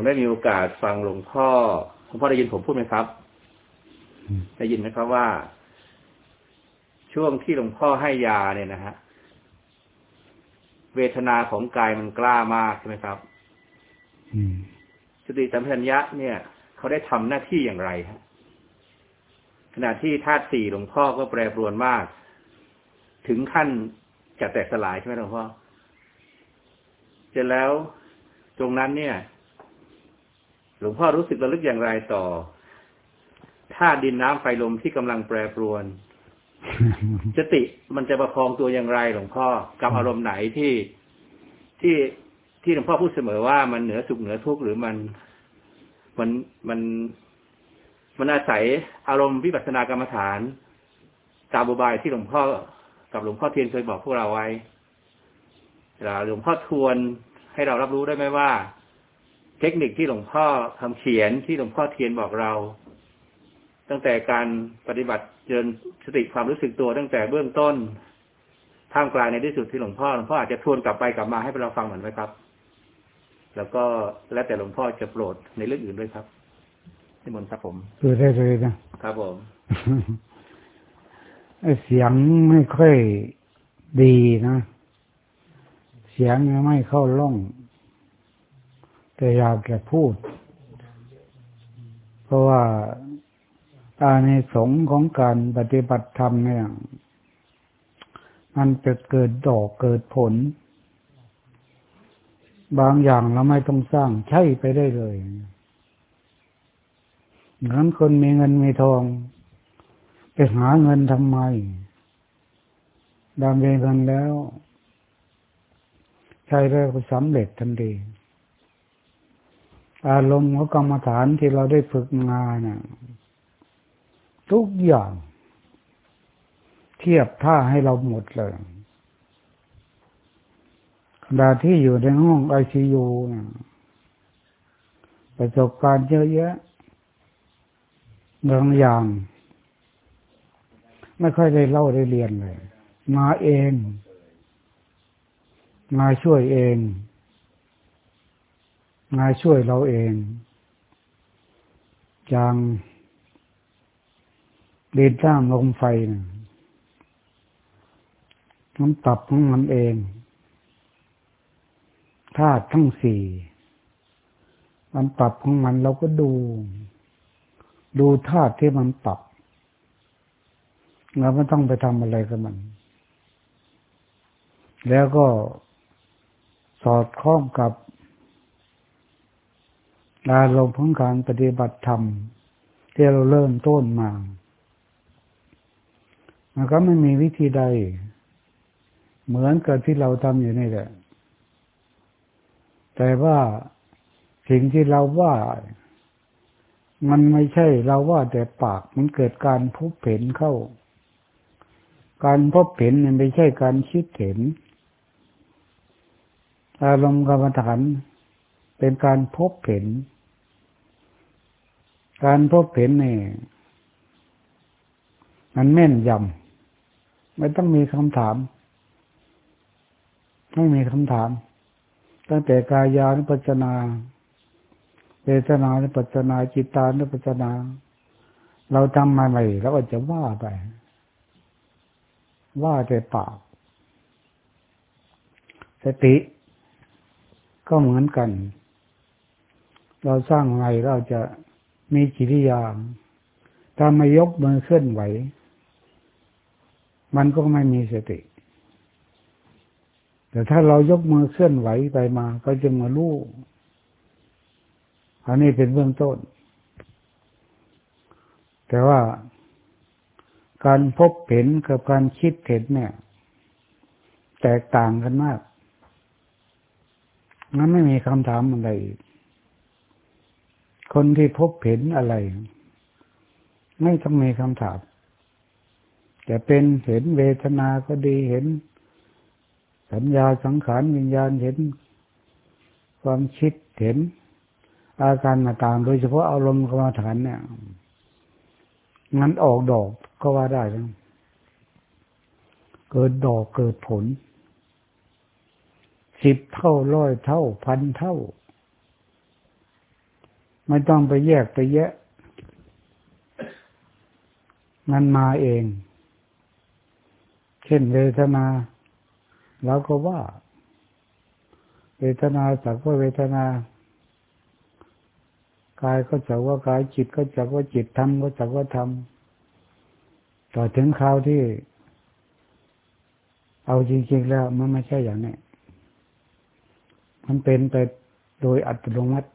ผมได้มีโอกาสฟังหลวงพ่อหลวงพ่อได้ยินผมพูดไหมครับ ได้ยินไหมครับว่า ช่วงที่หลวงพ่อให้ยาเนี่ยนะฮะเวทนาของกายมันกล้ามากใช่ไหมครับสติสัมปชัญญะเนี่ยเขาได้ทำหน้าที่อย่างไรฮะขณะที่ธาตุสี่หลวงพ่อก็แปรปรวนมาก ถึงขั้นจะแตกสลายใช่ไหมหลวงพ่อเสร็จแล้วตรงนั้นเนี่ย หลวงพ่อรู้สึกระลึกอย่างไรต่อธาตุดินน้ำไฟลมที่กำลังแปรปรวนสติมันจะประคองตัวอย่างไรหลวงพ่อกับอารมณ์ไหนที่ที่ที่หลวงพ่อพูดเสมอว่ามันเหนือสุขเหนือทุกข์หรือมันมันมันมันอาศัยอารมณ์วิปัสสนากรรมฐานตามบุบายที่หลวงพ่อกับหลวงพ่อเทียนเคยบอกพวกเราไว้หลวงพ่อทวนให้เรารับรู้ได้ไหมว่า เทคนิคที่หลวงพ่อทำเขียนที่หลวงพ่อเทียนบอกเรา ตั้งแต่การปฏิบัติเจริญสติความรู้สึกตัวตั้งแต่เบื้องต้นท่ามกลางในที่สุดที่หลวงพ่อหลวงพ่ออาจจะทวนกลับไปกลับมาให้เราฟังเหมือนไหมครับ แล้วก็แล้วแต่หลวงพ่อจะโปรดในเรื่องอื่นด้วยครับที่มนครับผมดูได้เลยนะครับผมเสียงไม่ค่อยดีนะ เสียงไม่เข้าล่อง แต่อยากจะพูด เพราะว่าอาในสงของการปฏิบัติธรรมเนี่ย มันจะเกิดดอกเกิดผล บางอย่างเราไม่ต้องสร้างใช้ไปได้เลยงั้นคนมีเงินมีทอง ไปหาเงินทำไมดำเนินกันแล้ว ใช้แล้วก็สำเร็จทันที อารมณ์ของกรรมฐานที่เราได้ฝึกงานนะทุกอย่าง เทียบท่าให้เราหมดเลยขณะที่อยู่ในห้องไอซียูประสบการณ์เยอะแยะบางอย่าง ไม่ค่อยได้เล่าได้เรียนเลย มาเอง มาช่วยเอง มาช่วยเราเอง อย่างดินน้ำลมไฟนะมันปรับของมันเองธาตุทั้งสี่มันปรับของมันเราก็ดู ดูธาตุที่มันปรับเราไม่ต้องไปทำอะไรกับมัน แล้วก็สอดคล้องกับ อารมณ์ของการปฏิบัติธรรมที่เราเริ่มต้นมามันก็ไม่มีวิธีใด เหมือนกับที่เราทำอยู่นี่แหละ แต่ว่าสิ่งที่เราว่า มันไม่ใช่เราว่าแต่ปากมันเกิดการพบเห็นเข้า การพบเห็นมันไม่ใช่การคิดเห็น อารมณ์กรรมฐานเป็นการพบเห็น การพบเห็นนี่มันแม่นยำไม่ต้องมีคำถาม ไม่มีคำถาม ตั้งแต่กายานุปัจนาเวทนานุปัจนาจิตานุปัจนา เราทำมาใหม่เราก็จะว่าไป ว่าแต่ปากสติก็เหมือนกัน เราสร้างไงเราจะ มีกิริยาถ้าไม่ยกมือเคลื่อนไหว มันก็ไม่มีสติ แต่ถ้าเรายกมือเคลื่อนไหวไปมา ก็จะมาลู่อันนี้เป็นเบื้องต้น แต่ว่าการพบเห็นกับการคิดเห็นเนี่ย แตกต่างกันมากนั้นไม่มีคำถามอะไรอีก คนที่พบเห็นอะไร ไม่ต้องมีคำถามแต่เป็นเห็นเวทนาก็ดีเห็น สัญญาสังขารวิญญาณเห็น ความคิดเห็น อาการต่างๆโดยเฉพาะอารมณ์กรรมฐานเนี่ยงันออกดอกก็ว่าได้แล้วเกิดดอกเกิดผลสิบเท่าร้อยเท่า พันเท่า ไม่ต้องไปแยกไปแยะ มันมาเอง เช่นเวทนาเราก็ว่า เวทนาสักว่าเวทนากายก็จักว่ากายจิตก็จักว่าจิตทำก็จักว่าทำต่อถึงคราวที่ เอาจริงๆแล้วมันไม่ใช่อย่างนี้มันเป็นไปโดยอัตโนมัติ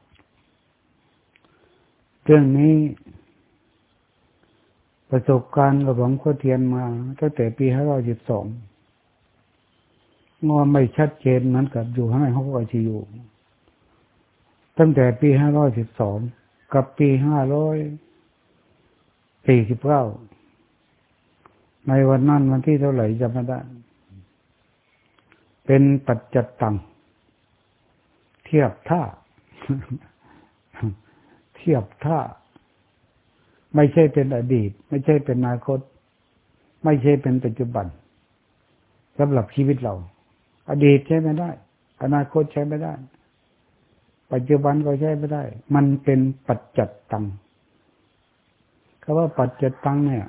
เรื่องนี้ประสบการณ์กับหลวงพ่อเทียนมาตั้งแต่ปีห้าร้อยสิบสองงอไม่ชัดเจนเหมือนกับอยู่ข้างในห้องไอซียูตั้งแต่ปีห้าร้อยสิบสองกับปีห้าร้อยสี่สิบเก้าในวันนั้นวันที่เท่าไหร่จำไม่ได้ เป็นปัจจัตตัง เทียบท่า เทียบท่า ไม่ใช่เป็นอดีต ไม่ใช่เป็นอนาคต ไม่ใช่เป็นปัจจุบันสำหรับชีวิตเรา อดีตใช้ไม่ได้ อนาคตใช้ไม่ได้ ปัจจุบันก็ใช้ไม่ได้ มันเป็นปัจจัตตังคำว่าปัจจัตตังเนี่ย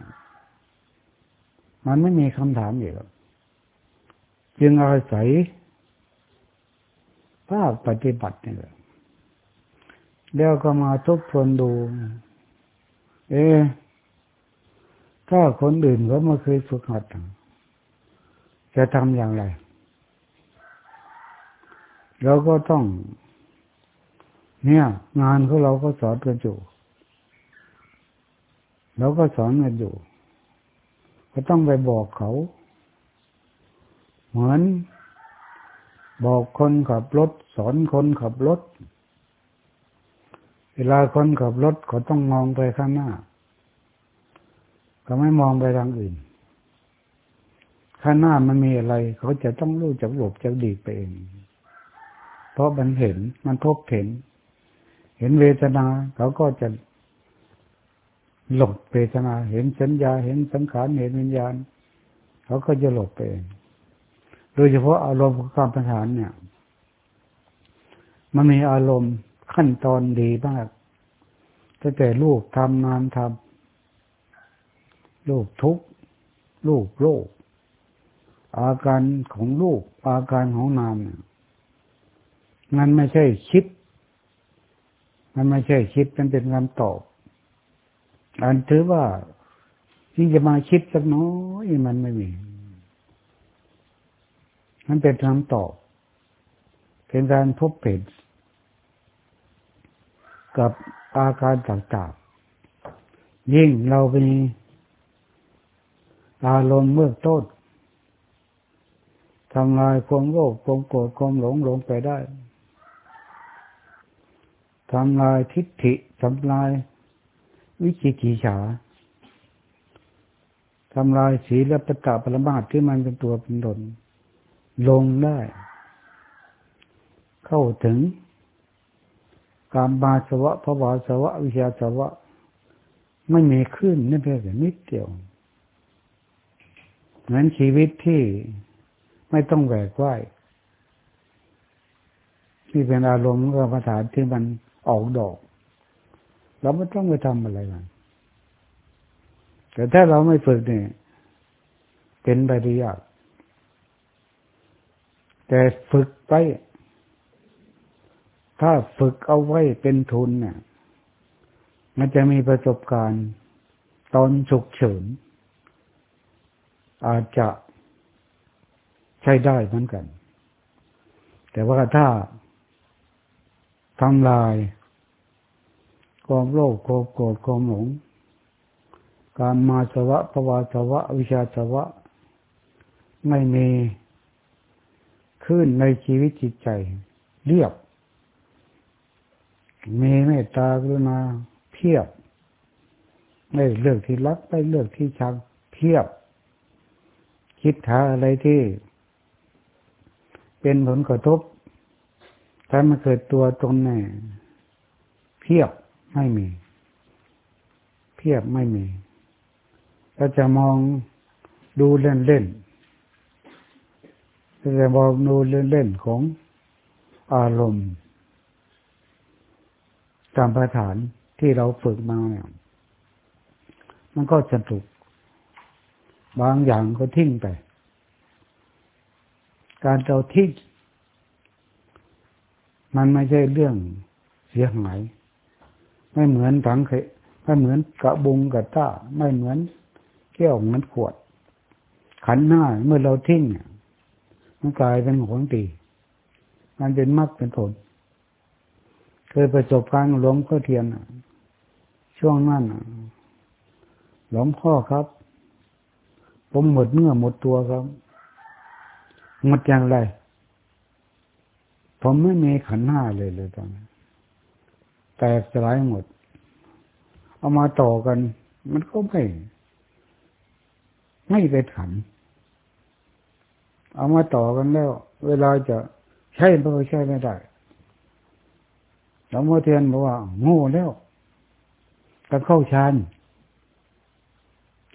มันไม่มีคำถามอยู่จึงอาศัยภาคปฏิบัตินี่แหละ แล้วก็มาทบทวนดู เอถ้าคนอื่นเขาไม่เคยฝึกหัด จะทำอย่างไร เราก็ต้อง เนี่ย งานของเราก็สอนกันอยู่เราก็สอนกันอยู่ ก็ต้องไปบอกเขา เหมือน บอกคนขับรถ สอนคนขับรถ เวลาคนขับรถเขาต้องมองไปข้างหน้าก็ไม่มองไปทางอื่น ข้างหน้ามันมีอะไร เขาจะต้องรู้จักหลบจักดีไปเอง เพราะมันเห็นมันพบเห็น เห็นเวทนา เขาก็จะหลบเวทนา เห็นสัญญา เห็นสังขารเห็นวิญญาณ เขาก็จะหลบไปเอง โดยเฉพาะอารมณ์ของความประหารเนี่ย มันมีอารมณ์ ขั้นตอนดีมากตั้งแต่ลูกทำนามทำลูกทุกลูกโลก อาการของลูกอาการของนามเนี่ยมันไม่ใช่คิด มันไม่ใช่คิดมันเป็นคำตอบ อันถือว่าที่จะมาคิดสักน้อยมันไม่มีมันเป็นคำตอบ เป็นการพบเห็น กับอาการต่างๆ ยิ่งเรามีอารมณ์เมื่อต้นทำลายความโลภความโกรธความหลงหลงไปได้ทำลายทิฏฐิทำลายวิจิกิจฉาทำลายศีลปตะปรมาทที่มันเป็นตัวเป็นตนลงได้ เข้าถึง กามบาสวะภวาสวะ วิชาสวะ ไม่มีขึ้นนี่เพียงแต่นิดเดียวเหมือนชีวิตที่ไม่ต้องแหวกว่ายที่เป็นอารมณ์กรรมฐานที่มันออกดอกเราไม่ต้องไปทำอะไรมันแต่ถ้าเราไม่ฝึกเนี่ยเป็นไปได้ยากแต่ฝึกไป ถ้าฝึกเอาไว้เป็นทุนเนี่ยมันจะมีประสบการณ์ ตอนฉุกเฉิน อาจจะใช้ได้เหมือนกัน แต่ว่าถ้าทำลายความโลภความโกรธความหลง การมาสวะภวาสวะ วิชาสวะ ไม่มีขึ้นในชีวิตจิตใจ เรียบ มีเมตตากรุณาเพียบ ไม่เลือกที่รักไม่เลือกที่ชังเพียบ คิดหาอะไรที่ เป็นผลกระทบถ้ามาเกิดตัวตรงไหนเพียบไม่มี เพียบไม่มีก็จะมองดูเล่นเล่นจะมองดูเล่นเล่นของอารมณ์ ตามประฐานที่เราฝึกมาเนี่ยมันก็จะถูกบางอย่างก็ทิ้งไป การเราทิ้งมันไม่ใช่เรื่องเสียหาย ไม่เหมือนถังเคไม่เหมือนกระบุงกระต้า ไม่เหมือนแก้วเหมือนขวด ขันหน้าเมื่อเราทิ้งมันกลายเป็นของตีมันเป็นมรรคเป็นผล เคยประสบการณ์หลวงพ่อเทียนช่วงนั้นหลวงพ่อครับ ผมหมดเนื้อหมดตัวครับ หมดอย่างไร ผมไม่มีขันห้าเลยเลยตอนนั้นแตกสลายหมด เอามาต่อกัน มันก็ไม่ ไม่ไปขัน เอามาต่อกันแล้ว เวลาจะใช้มันก็ใช้ไม่ได้ ลวงพ่อเทียนบอกว่า โง่แล้วต้องเข้าฌาน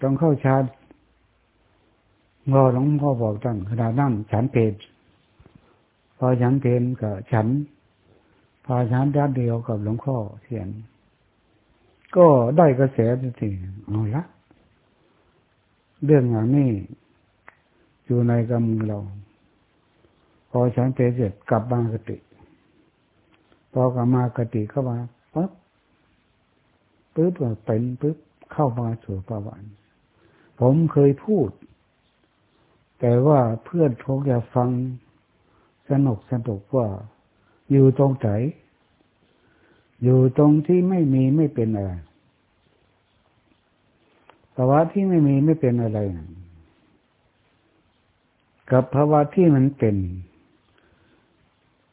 ต้องเข้าฌานงอหลวงพ่อบอกตั้งขนาดนั่งฉันเพลพอฉันเพลกับฉัน พอฉันด้านเดียวกับหลวงพ่อเทียน ก็ได้กระแสสิงเอาละเรื่องอย่างนี้อยู่ในกำมือเรา พอฉันเพลเสร็จกลับมานกติ พอกลับมากติเข้ามาปั๊บปึ๊บเป็นปึ๊บเข้ามาสู่ภาวะผมเคยพูด แต่ว่าเพื่อนคงจะฟังสนุกสนุกว่า อยู่ตรงไหนอยู่ตรงที่ไม่มีไม่เป็นอะไรภาวะที่ไม่มีไม่เป็นอะไร กับภาวะที่มันเป็น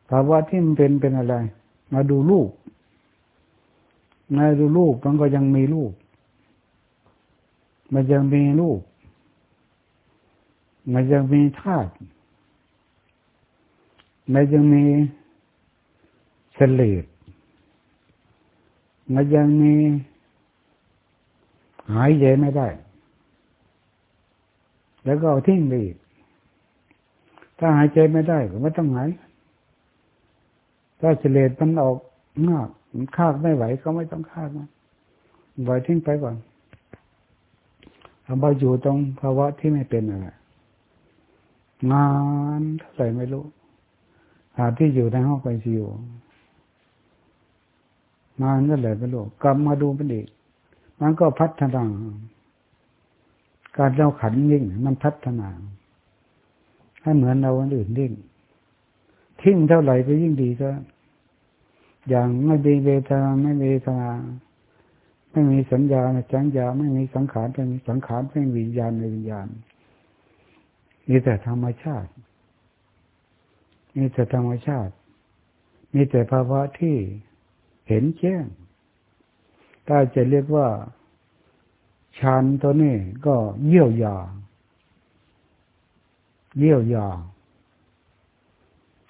ภาวะที่มันเป็นเป็นอะไร มาดูลูกมาดูลูกมันก็ยังมีลูกมันยังมีลูกมันยังมีธาตุมันยังมีเฉลดมันยังมีหายใจไม่ได้ แล้วก็ทิ้งไปอีกถ้าหายใจไม่ได้ก็ไม่ต้องหาย ถ้าเฉลดมันออกมากมันคาดไม่ไหวก็ไม่ต้องคาดมันปล่อยทิ้งไปก่อนเอาไปอยู่ตรงภาวะที่ไม่เป็นอะไรงานเท่าไหร่ไม่รู้ หาที่อยู่ในห้องไอซียูงานเท่าไหร่ไม่รู้กลับมาดูมันอีกมันก็พัฒนา การเราขันยิ่ง มันพัฒนา ให้เหมือนเราคนอื่นยิ่ง ทิ้งเท่าไหร่ก็ยิ่งดีซะอย่างไม่มีเวทนาไม่มีทนาไม่มีสัญญาสัญญาไม่มีสังขารไม่มีสังขารไม่มีวิญญาณในวิญญาณมีแต่ธรรมชาติมีแต่ธรรมชาติมีแต่ภาวะที่เห็นแจ้งถ้าจะเรียกว่าฌานตัวนี้ก็เยี่ยวยา เยี่ยวยา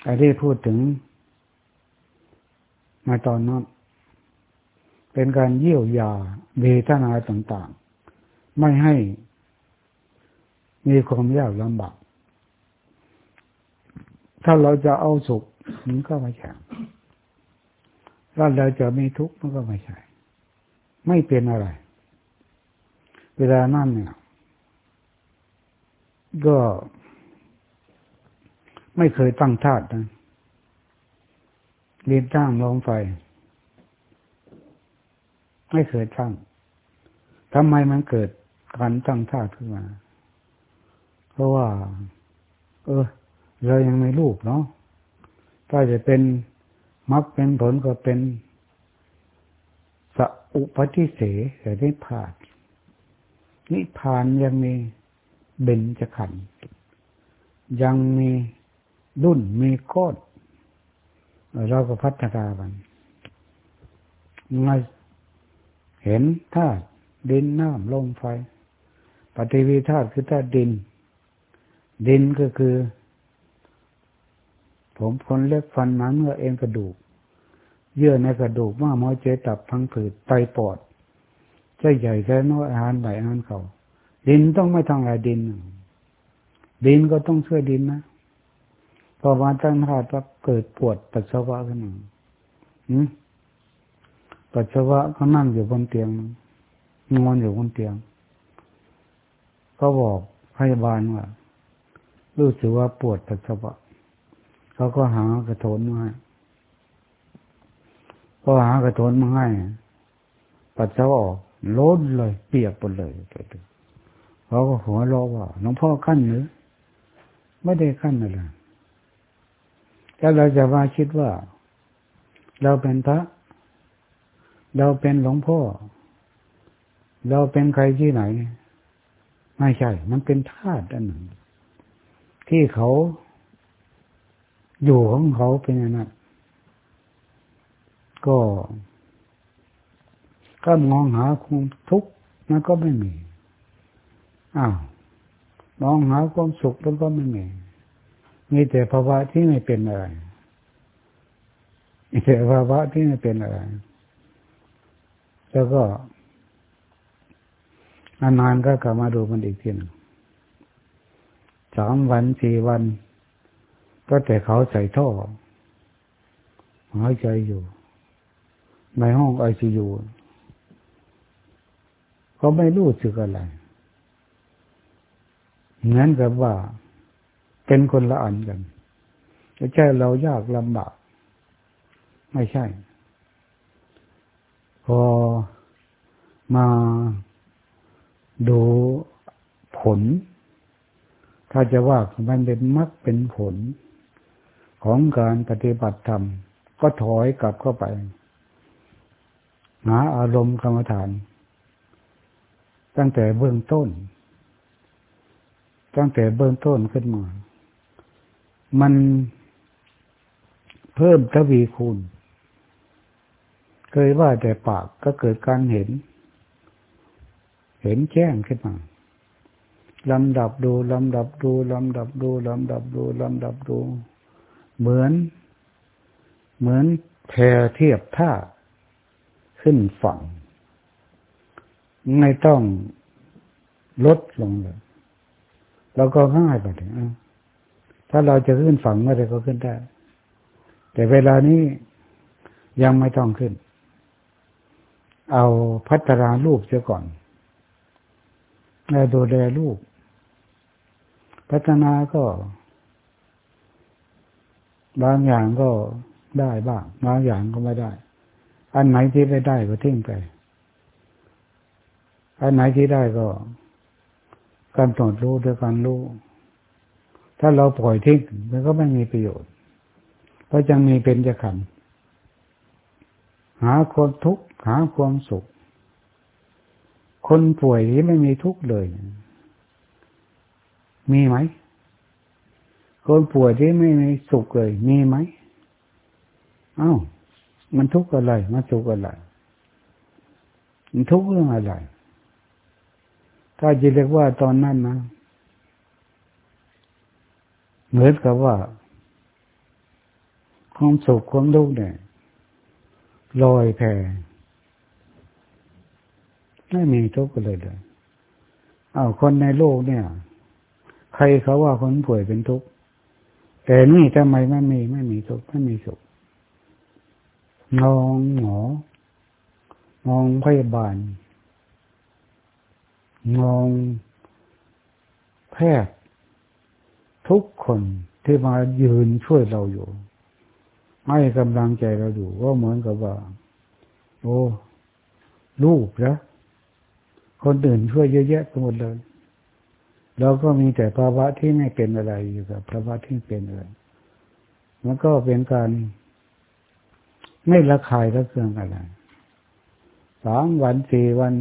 อันที่พูดถึง มาตอนนั้น เป็นการเยี่ยวยาเวทนาต่างๆ ไม่ให้มีความยากลำบาก ถ้าเราจะเอาสุขมันก็ไม่ใช่ถ้าเราจะมีทุกข์มันก็ไม่ใช่ ไม่เป็นอะไร เวลานั่นเนี่ยก็ ไม่เคยตั้งธาตุนะเรียนตั้งลงไฟ ไม่เคยตั้งทำไมมันเกิดการตั้งท่าขึ้นมา เพราะว่า เออ เรายังไม่ลูกเนาะถ้าจะเป็นมักเป็นผลก็เป็นสอุปติเสแต่ได้ผ่านนิพพานยังมีเบญจขันธ์ยังมี รุ่นมีโคตรเราก็พัฒนามันมาเห็นธาตุดินน้ำลมไฟ ปฏิวีธาตุคือธาตุดิน ดินก็คือ ผมคนเล็กฟันหนังเนื้อเอ็นกระดูก เยื่อในกระดูกม้ามอยเจตับพังผืดไตปอดใจใหญ่แค่น้อยอาหารไหลอาหารเขาดินต้องไม่ทำลายดิน ดินก็ต้องช่วยดินนะ พอมาตั้งธาตุปั๊บเกิดปวดปัสสาวะขึ้นมาปัสสาวะเขานั่งอยู่บนเตียงนอนอยู่บนเตียง ก็บอกพยาบาลว่ารู้สึกว่าปวดปัสสาวะเขาก็หากระโถนมาให้พอหากระโถนมาให้ปัสสาวะออกล้นเลย เปียกหมดเลยเขาก็หัวเราะว่าหลวงพ่อขั้นหรือไม่ได้ขั้นอะไร แล้วเราจะว่าคิดว่า เราเป็นพระ เราเป็นหลวงพ่อ เราเป็นใครที่ไหน ไม่ใช่ มันเป็นธาตุอันหนึ่ง ที่เขาอยู่ของเขาเป็นอย่างนั้นก็ก็มองหาความทุกข์มันก็ไม่มี อ้าว มองหาความสุขมันก็ไม่มี มีแต่ภาวะที่ไม่เป็นอะไรมีแต่ภาวะที่ไม่เป็นอะไร แล้วก็นานๆก็กลับมาดูมันอีกทีหนึ่งสามวันสี่วัน ก็แต่เขาใส่ท่อหายใจอยู่ ในห้องไอซียูเขาไม่รู้สึกอะไรเหมือนกับว่า เป็นคนละอันกันไม่ใช่เรายากลำบาก ไม่ใช่ พอมาดูผล ถ้าจะว่ามันเป็นมรรคเป็นผล ของการปฏิบัติธรรม ก็ถอยกลับเข้าไป หาอารมณ์กรรมฐาน ตั้งแต่เบื้องต้น ตั้งแต่เบื้องต้นขึ้นมา มันเพิ่มทวีคูณ เคยว่าแต่ปากก็เกิดการเห็น เห็นแจ้งขึ้นมาลำดับดูลำดับดูลำดับดูลำดับดูลำดับดู เหมือน เหมือนแพเทียบท่าขึ้นฝั่ง ไม่ต้องลดลงเลย แล้วก็ง่ายไปถึง ถ้าเราจะขึ้นฝั่งเมื่อไรก็ขึ้นได้ แต่เวลานี้ยังไม่ต้องขึ้น เอาพัฒนาลูกเสียก่อนแล้วดูแลลูก พัฒนาก็ บางอย่างก็ได้บ้าง บางอย่างก็ไม่ได้ อันไหนที่ไม่ได้ก็ทิ้งไป อันไหนที่ได้ก็การตรวจรู้ด้วยการรู้ ถ้าเราปล่อยทิ้งมันก็ไม่มีประโยชน์ เพราะยังมีเป็นจะขันหาความทุกข์หาความสุข คนป่วยที่ไม่มีทุกข์เลย มีไหม คนป่วยที่ไม่มีสุขเลย มีไหมอ้าวมันทุกข์อะไร มันสุขอะไร มันทุกข์เรื่องอะไร ถ้าจะเรียกว่าตอนนั้นนะ เหมือนกับว่า ความสุขความทุกข์เนี่ยลอยแพไม่มีทุกข์เลยเลยอ้าวคนในโลกเนี่ย ใครเขาว่าคนป่วยเป็นทุกข์แต่นี่ทำไมไม่มีไม่มีทุกข์ไม่มีสุขมองหมอมองพยาบาลมองแพทย์ ทุกคนที่มายืนช่วยเราอยู่ให้กำลังใจเราอยู่ก็เหมือนกับว่า โอ้ลูกนะคนอื่นช่วยเยอะแยะไปหมดเลยเราก็มีแต่ภาวะที่ไม่เป็นอะไรอยู่กับภาวะที่เป็นอะไรมันก็เป็นการไม่ละคายละเคืองอะไรสามวันสี่วัน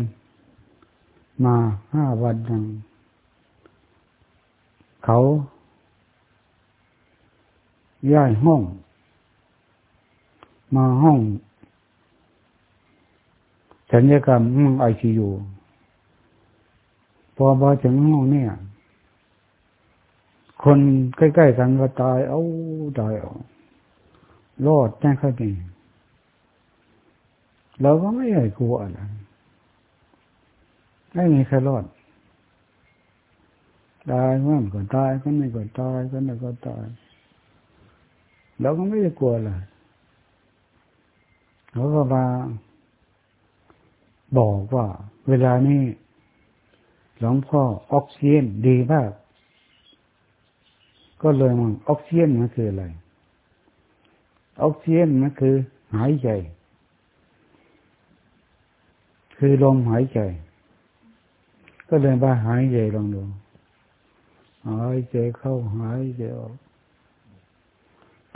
มาห้าวันหนึ่งเขา ย้ายห้อง มาห้องสัญญกรรมห้องไอซียูพอมาถึงห้องเนี่ยคนใกล้ๆกันก็ตายเอาตายเอารอดแน่ค่นี้เราก็ไม่ใหญ่กลัวอะไรไม่มีใครรอดตายมันก็ตายคนนี้ก็ตายคนนี้ก็ตาย เราก็ไม่ได้กลัวเลยเขาก็มาบอกว่า เวลานี้หลวงพ่อออกซิเจนดีมาก ก็เลยมันออกซิเจนมันคืออะไร ออกซิเจนมันคือ หายใจ คือลมหายใจ ก็เลยมาหายใจลองดูหายใจเข้าหายใจออก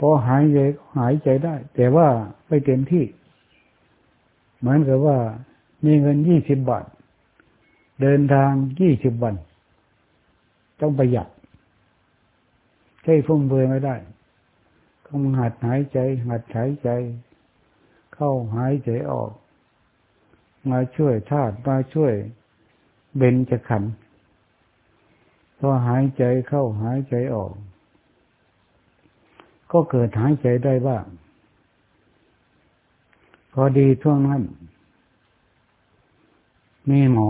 พอหายใจหายใจได้ แต่ว่าไม่เต็มที่ เหมือนกับว่า มีเงินยี่สิบบาท เดินทางยี่สิบวัน ต้องประหยัดใช้ฟุ่มเฟือยไม่ได้ต้องหัดหายใจ หัดหายใจ เข้าหายใจออก มาช่วยธาตุมาช่วยเบนจะขันพอหายใจเข้าหายใจออก ก็เกิดหายใจได้บ้างพอดีช่วงนั้น มีหมอ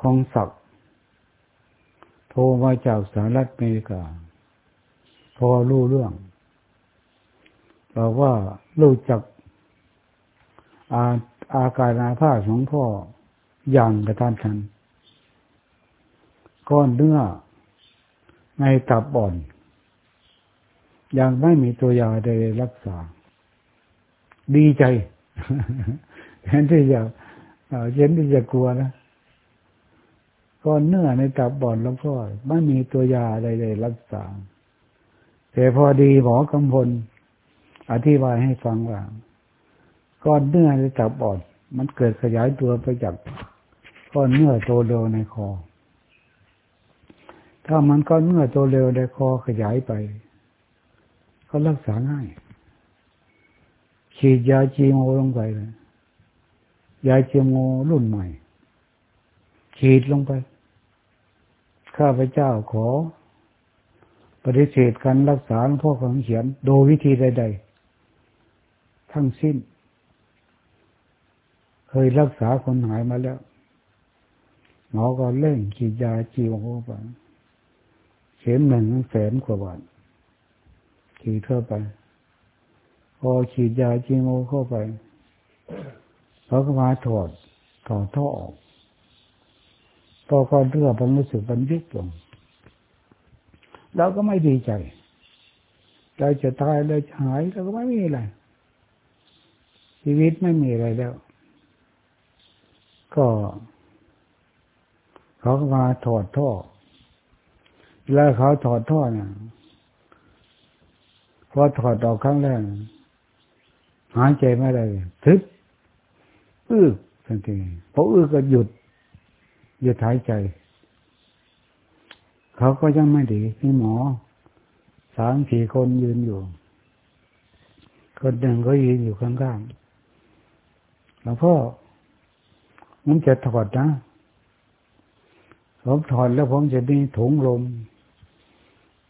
คงศักดิ์โทรมาจากสหรัฐอเมริกา พอรู้เรื่องบอกว่ารู้จักอาอาการอาภาษของพ่ออย่างกระทันหันก้อนเนื้อ ในตับอ่อน ยังไม่มีตัวยาใดรักษา ดีใจแทนที่จะเย็นที่จะกลัวนะก้อนเนื้อในตับอ่อนแล้วก็ไม่มีตัวยาใดๆรักษา แต่พอดีหมอกำพล อธิบายให้ฟังว่าก้อนเนื้อในตับอ่อน มันเกิดขยายตัวไปจากก้อนเนื้อโตเร็วในคอ ถ้ามันก้อนเนื้อโตเร็วในคอขยายไป ก็รักษาง่าย ฉีดยาจีโมลงไปเลยยาจีโมรุ่นใหม่ ฉีดลงไป ข้าพเจ้าขอ ปฏิเสธการรักษาหลวงพ่อของเขียน โดยวิธีใด ๆ ทั้งสิ้น เคยรักษาคนหายมาแล้วหมอก็เล่งฉีดยาจีวเข้าไป เข็มหนึ่งแสนกว่าบาทฉีดเข้าไป พอฉีดยาจีโมเข้าไปเขาก็มาถอดถอดท่อออกพอก่อนเรื่องผมรู้สึกมันยุบลงเราก็ไม่ดีใจเราจะตายเราจะหายเราก็ไม่มีอะไร ชีวิตไม่มีอะไรแล้ว ก็เขาก็มาถอดท่อ แล้วเขาถอดท่อเนี่ยพอถอดออกครั้งแรกหายใจไม่ได้ทึบอื้อทันทีพออื้อก็หยุด หยุดหายใจ เขาก็ยังไม่ดีพี่หมอสามสี่คนยืนอยู่ คนหนึ่งก็ยืนอยู่ข้างๆแล้วพ่อมันจะถอดนะผมถอดแล้วผมจะมีถุงลม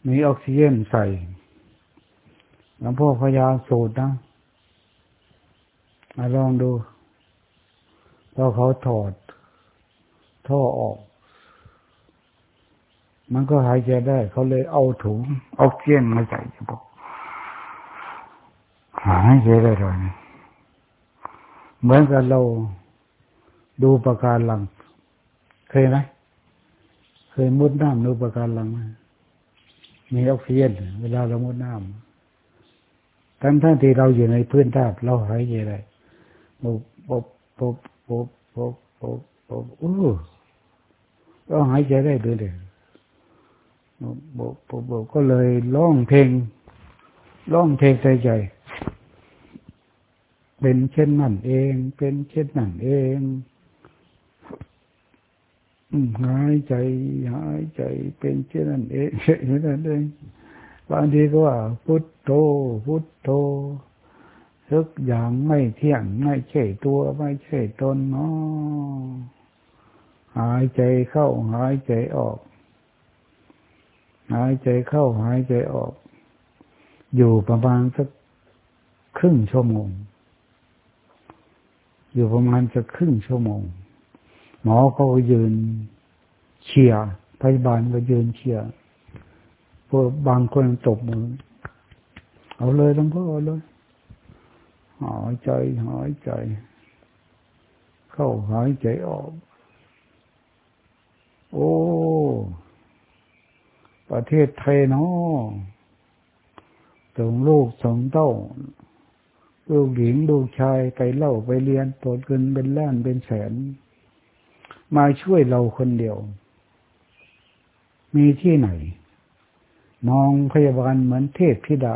มีออกซิเจนใส่หลวงพ่อพยายามสูดนะมาลองดูพอเขาถอด ท่อออก มันก็หายใจได้ เขาเลยเอาถุงออกซิเจนมาใส่เฉพาะหายใจได้เลยเหมือนกับเราดูประการลัง เคยไหมเคยมุดน้ำนูประการลังไหม มีออกซิเจนเวลาเรามุดน้ำทั้งทั้งที่เราอยู่ในพื้นราบเราหายใจได้ปุบปุบปุบปุบปุบปุบปุบอู้เราหายใจได้เลยเลยปุบปุบปุบก็เลยร้องเพลงร้องเพลงใจใจ เป็นเช่นนั่นเอง เป็นเช่นนั่นเอง หายใจหายใจเป็นเช่นนั้นเองเช่นนั้นเองบางทีก็ว่า พุทโธพุทโธทุกอย่างไม่เที่ยงไม่ใช่ตัวไม่ใช่ตนเนาะหายใจเข้าหายใจออก หายใจเข้าหายใจออก อยู่ประมาณสักครึ่งชั่วโมง อยู่ประมาณสักครึ่งชั่วโมง หมอเขาก็ยืนเชียร์พยาบาลก็ยืนเชียร์พวกบางคนตบมือ เอาเลยทั้งพ่อเลยหายใจหายใจ เข้าหายใจออก โอ้ ประเทศไทยเนาะส่งลูกส่งเต้า ลูกหญิงลูกชายไปเล่าไปเรียนปวดเงินเป็นล้านเป็นแสน มาช่วยเราคนเดียว มีที่ไหน มองพยาบาลเหมือนเทพพิดา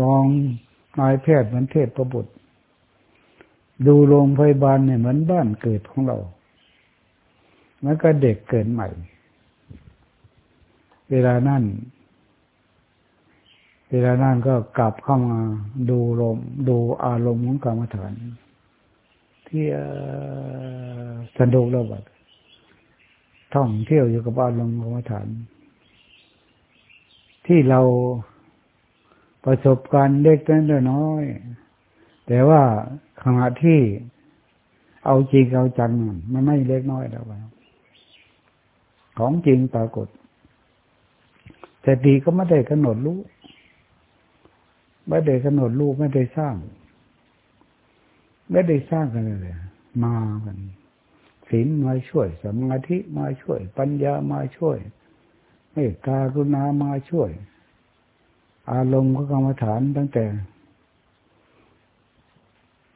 มองนายแพทย์เหมือนเทพประบุตร ดูโรงพยาบาลเนี่ยเหมือนบ้านเกิดของเรา แล้วก็เด็กเกิดใหม่ เวลานั่นเวลานั่นก็กลับเข้ามาดูลมดูอารมณ์ของกรรมฐาน ที่สนุกแล้วแบบท่องเที่ยวอยู่กับอารมณ์กรรมฐาน ที่เราประสบการณ์เล็กน้อย แต่ว่าขณะที่เอาจริงเอาจังมันไม่เล็กน้อยแล้วของจริงปรากฏแต่ดีก็ไม่ได้กำหนดรู้ ไม่ได้กำหนดรู้ไม่ได้สร้าง ไม่ได้สร้างกันเลย มากันศีลมาช่วยสมาธิมาช่วย ปัญญามาช่วยเมตตากรุณามาช่วย อารมณ์ก็กรรมฐานตั้งแต่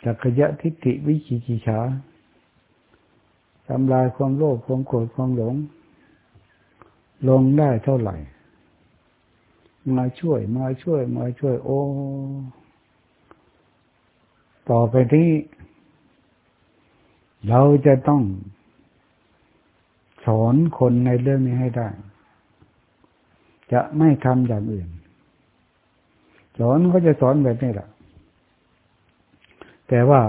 จักรยะทิฏฐิวิจิกิชาทำลายความโลภความโกรธความหลง ลงได้เท่าไหร่ มาช่วย มาช่วย มาช่วย โอ้ ต่อไปที่เราจะต้องสอนคนในเรื่องนี้ให้ได้ จะไม่ทำอย่างอื่น สอนก็จะสอนแบบนี้แหละ แต่ว่า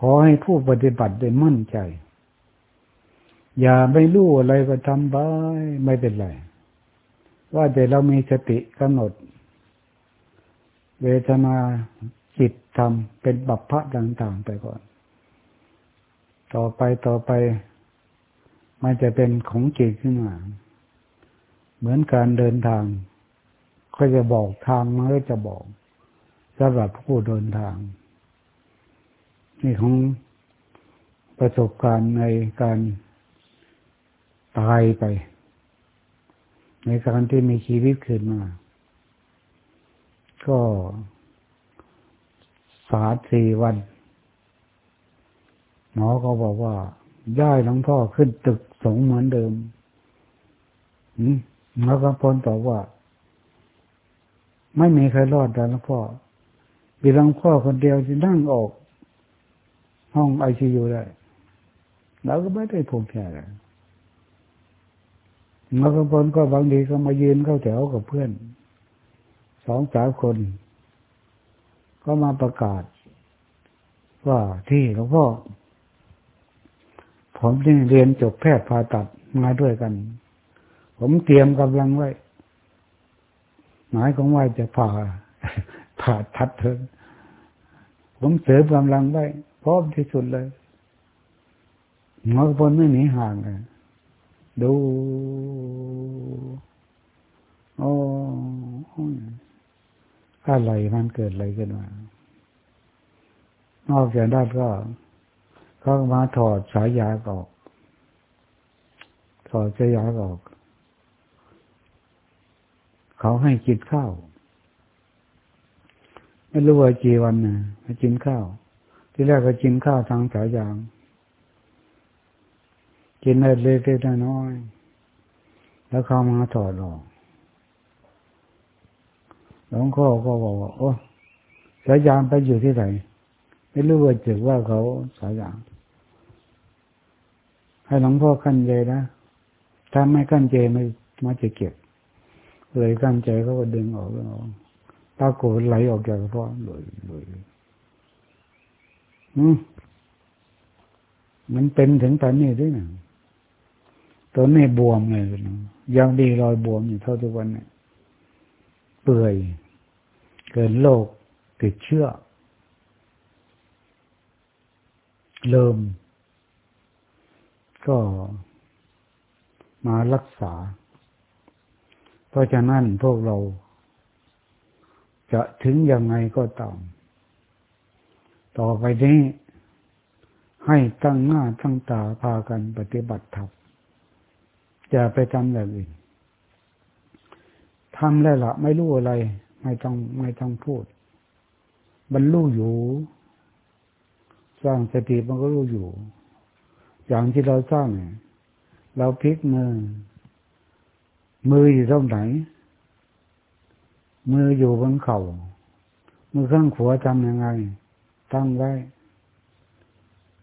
ขอให้ผู้ปฏิบัติได้มั่นใจ อย่าไม่รู้อะไรก็ทำไปไม่เป็นไร ว่าแต่เรามีสติกำหนด เวทนาจิตธรรมเป็นบัพพะต่างๆไปก่อน ต่อไปต่อไป มันจะเป็นของจริงขึ้นมา เหมือนการเดินทาง ก็จะบอกทางมันก็จะบอกสำหรับผู้เดินทาง นี่ของประสบการณ์ในการตายไป ในการที่มีชีวิตขึ้นมา ก็สาสี่วันหมอก็บอกว่าย้ายหลวงพ่อขึ้นตึกสงเหมือนเดิมหมอกำพลตอบว่า ไม่มีใครรอดแต่หลวงพ่อมีหลวงพ่อคนเดียวที่นั่งออก ห้องไอซียูได้เราก็ไม่ได้ภูมิแพ้เลยหมอกำพลก็บางทีก็มายืนเข้าแถวกับเพื่อน สองสามคน ก็มาประกาศ ว่าที่หลวงพ่อผมที่เรียนจบแพทย์ผ่าตัดมาด้วยกัน ผมเตรียมกำลังไว้ หมายของว่าจะผ่าผ่าทัดเถอะผมเสริมกำลังไว้พร้อมที่สุดเลยหมอกพลไม่หนีห่างเลยดู โอ้ อะไรมันเกิดอะไรขึ้นมานอกจากนั้นก็เขามาถอดสายยาออก ถอดสายยาออก เขาให้กินข้าวไม่รู้ว่ากี่วันนะให้กินข้าว ที่แรกก็กินข้าวทางสายยางกินเล็กๆน้อยๆแล้วเขามาถอดออก หลวงพ่อก็บอกว่าโอ้สายยางไปอยู่ที่ไหน ไม่รู้ว่าจึกว่าเขาสายยาง ให้หลวงพ่อขั้นใจนะถ้าไม่ขั้นใจไม่มาจะเก็บ เลยขั้นใจเขาก็ดึงออกแล้วปรากฏไหลออกจากระเพาะเลยเลยอืมมันเป็นถึงตอนนี้ด้วยนะตัวนี้บวมเลยนะยังดีรอยบวมอยู่เท่าทุกวันเนี่ย เปื่อย เกินโรคติดเชื้อเริ่ม ก็มารักษา เพราะฉะนั้นพวกเรา จะถึงยังไงก็ตาม ต่อไปนี้ ให้ตั้งหน้าตั้งตาพากันปฏิบัติธรรมอย่าไปทำแบบอื่น ทำแล้วละไม่รู้อะไร ไม่ต้องไม่ต้องพูด บรรลุอยู่ สร้างสติมันก็รู้อยู่ อย่างที่เราสร้างเนี่ยเราพลิกมือ มืออยู่ตรงไหน มืออยู่บนเขา่ามือข้างขวาทำยังไง ตั้งไว้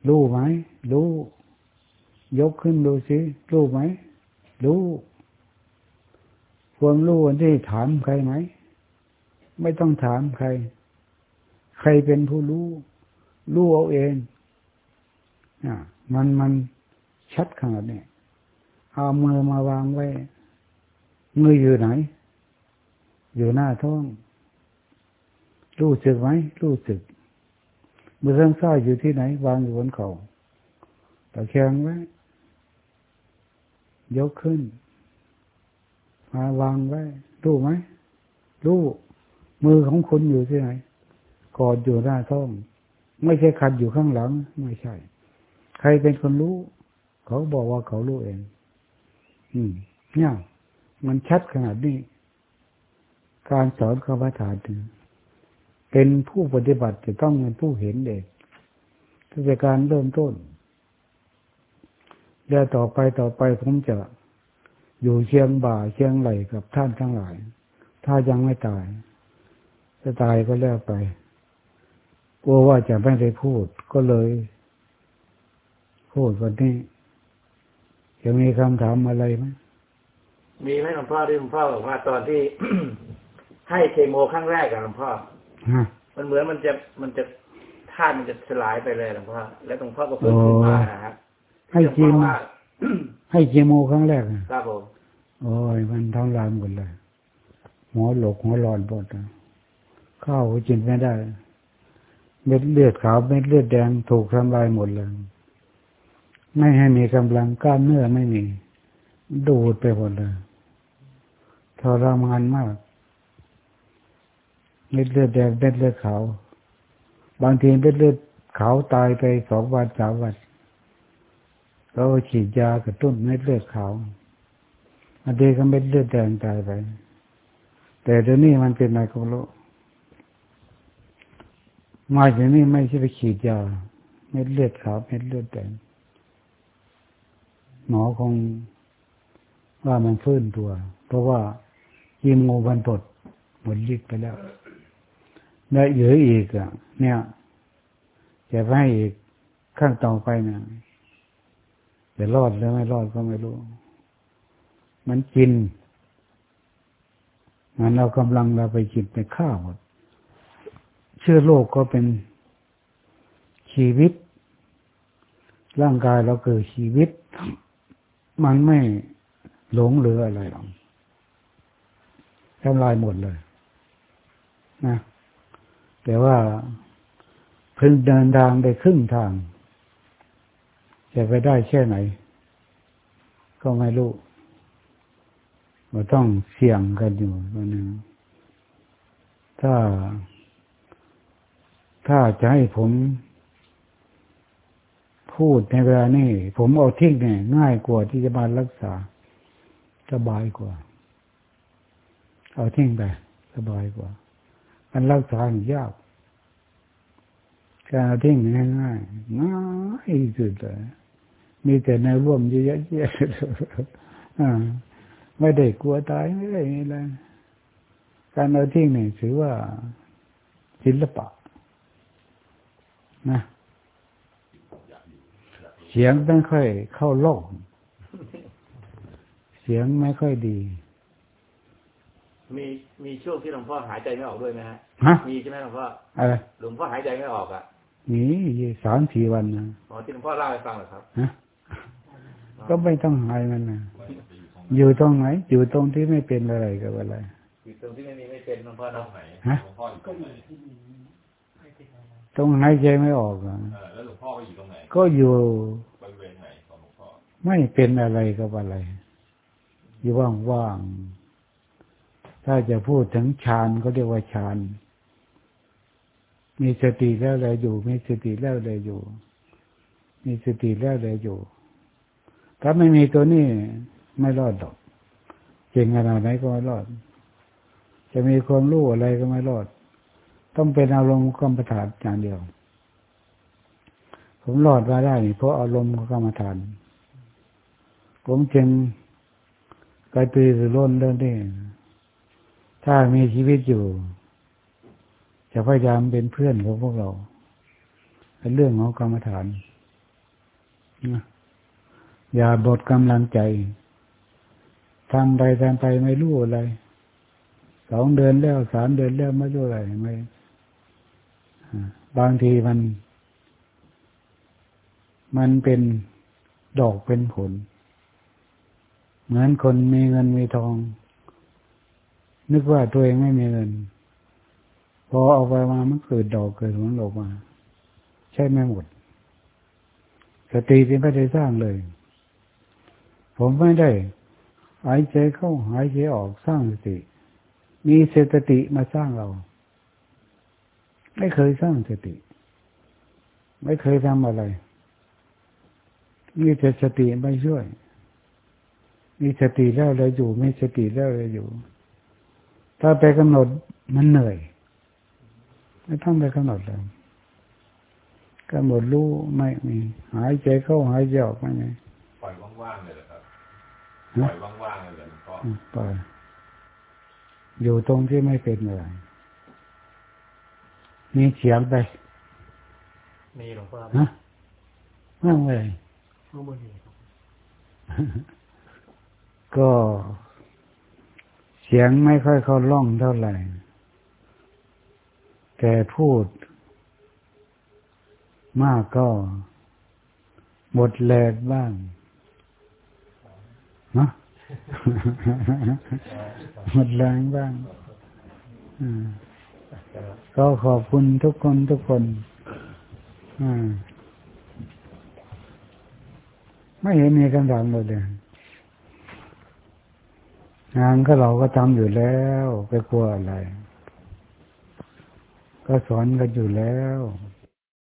รู้ไหม รู้ ยกขึ้นดูสิ รู้ไหม รู้ ความรู้ที่ถามใครไหม ไม่ต้องถามใคร ใครเป็นผู้รู้ รู้เอาเองอะมันมันชัดขนาดนี้เอามือมาวางไว้ มืออยู่ไหน อยู่หน้าท้อง รู้สึกไหม รู้สึก มือข้างซ้ายอยู่ที่ไหน วางอยู่บนเขา่าตะแคงไว้ ยกขึ้น มาวางไว้ รู้ไหม รู้ มือของคุณอยู่ที่ไหน กอดอยู่หน้าท้อง ไม่ใช่ขัดอยู่ข้างหลัง ไม่ใช่ ใครเป็นคนรู้ เขาบอกว่าเขารู้เอง อืม เนี่ย มันชัดขนาดนี้ การสอนคำว่าถาถึง เป็นผู้ปฏิบัติจะต้องเป็นผู้เห็นเด็กถ้าจะการเริ่มต้นแล้วต่อไปต่อไปผมจะ อยู่เชียงบ่าเชียงไหลกับท่านทั้งหลาย ถ้ายังไม่ตาย จะตายก็แล้วไปกลัวว่าจะไม่ได้พูดก็เลย พูดวันนี้จะมีคำถามอะไรไหมมีไหมหลวงพ่อที่หลวงพ่อบอกว่าตอนที่ให้เคโมครั้งแรกกับหลวงพ่อฮะมันเหมือนมันจะมันจะธาตุมันจะสลายไปเลยหลวงพ่อแล้วหลวงพ่อก็ฟื้นขึ้นมานะครับให้จีหลวงมพ่อว่า ให้จีโมครั้งแรกอะครับผมโอ้ยมันท้องลามหมดเลยหมอหลกหัวร้อนหมดอะข้าวก็กินไม่ได้ เม็ดเลือดขาวเม็ดเลือดแดงถูกทำลายหมดเลย ไม่ให้มีกำลังกล้ามเนื้อไม่มี ดูดไปหมดเลยทรมานมาก เม็ดเลือดแดงเม็ดเลือดขาว บางทีเม็ดเลือดขาวตายไปสองวันสามวัน เราฉีดยากระตุ้นเม็ดเลือดขาวอันเดีก็เม็ดเลือดแดงตายไป แต่เดี๋ยวนี้มันเป็นอะไรก็ไม่รู้มาอย่างนี้ไม่ใช่ไปฉีดยาเม็ดเลือดขาวเม็ดเลือดแดงหมอคงว่ามันฟื้นตัว เพราะว่ายีมโงบันตดหมดฤทธิ์ไปแล้วและเหลืออีกอะ เนี่ยจะให้อีกข้างต่อไปเนี่ย จะรอดหรือไม่รอดก็ไม่รู้ มันกินมันเรากำลังเราไปกินไปข้าวหมดเชื้อโรคก็เป็นชีวิต ร่างกายเราเกิดชีวิต มันไม่หลงเหลืออะไรหรอกทำลายหมดเลยนะแต่ว่าเพิ่งเดินทางไปครึ่งทาง จะไปได้แค่ไหน ก็ไม่รู้เราต้องเสี่ยงกันอยู่วันนึงถ้า ถ้าจะให้ผม พูดในเวลานี้ผมเอาทิ้งเนี่ย ง่ายกว่าที่จะมารักษา สบายกว่า เอาทิ้งไปสบายกว่าอันรักษายากการเอาทิ้งง่ายง่ายง่ายสุดเลย มีแต่แนวร่วมเยอะแยะไม่ได้กลัวตายไม่ได้อะไรการเอาทิ้งเนี่ยถือว่าศิลปะ นะ เสียงไม่ค่อยเข้าโลก เสียงไม่ค่อยดี มีมีช่วงที่หลวงพ่อหายใจไม่ออกด้วยไหมฮะฮะมีใช่ไหมหลวงพ่ออะไรหลวงพ่อหายใจไม่ออกอะนี่สามสี่วันนะอ๋อที่หลวงพ่อเล่าให้ฟังเหรอครับฮะ ก็ไม่ต้องหายมันนะอยู่ตรงไหน อยู่ตรงที่ไม่เป็นอะไรกับอะไรอยู่ตรงที่ไม่มีไม่เป็นหลวงพ่อเนาะฮะหลวงพ่ออยู่ตรงไหนตรงหายใจไม่ออกอะเออแล้วหลวงพ่อก็อยู่ตรงไหนก็อยู่บริเวณไหนของหลวงพ่อไม่เป็นอะไรกับอะไร อยู่ว่างๆถ้าจะพูดถึงฌานก็เรียกว่าฌานมีสติแล้วเลยอยู่มีสติแล้วเลยอยู่ มีสติแล้วเลยอยู่ ถ้าไม่มีตัวนี้ไม่รอดหรอกเก่งขนาดไหนก็ไม่รอด จะมีความรู้อะไรก็ไม่รอด ต้องเป็นอารมณ์กรรมฐานอย่างเดียว ผมรอดมาได้นี่เพราะอารมณ์กรรมฐาน ผมจึงกระตือรือร้นเรื่องนี้ถ้ามีชีวิตอยู่ จะพยายามเป็นเพื่อนของพวกเราเป็นเรื่องของกรรมฐานนะ อย่าบดกำลังใจทำไปทำไปไม่รู้อะไรสองเดือนแล้วสามเดือนแล้วไม่รู้อะไรไม่บางทีมัน มันเป็นดอกเป็นผล เหมือนคนมีเงินมีทอง นึกว่าตัวเองไม่มีเงิน พอเอาไปมามันเกิดดอกเกิดผลออกมา ใช่ไม่หมดสติที่ไม่ได้สร้างเลย ผมไม่ได้ หายใจเข้าหายใจออกสร้างสติ มีสติมาสร้างเรา ไม่เคยสร้างสติ ไม่เคยทำอะไรมีแต่สติไม่ช่วย มีสติแล้วเลยอยู่มีสติแล้วเลยอยู่ ถ้าไปกำหนดมันเหนื่อย ไม่ต้องไปกำหนดเลยกำหนดรู้ไม่มี หายใจเข้าหายใจออกไม่มีปล่อยว่างๆเลย ปล่อยว่างๆเลยเหรอหลวงพ่ออืมปล่อยอยู่ตรงที่ไม่เป็นอะไรมีเสียงไปมีหลวงพ่อฮะว่างเลยข้างบนมีก็เสียงไม่ค่อยเข้าร่องเท่าไหร่ แต่พูด มากก็หมดแรงบ้าง เนาะหมดแรงบ้างอ่าก็ขอบคุณทุกคนทุกคนอ่าไม่เห็นมีคำถามเลยงานก็เราก็ทำอยู่แล้วไปกลัวอะไร ก็สอนกันอยู่แล้วเ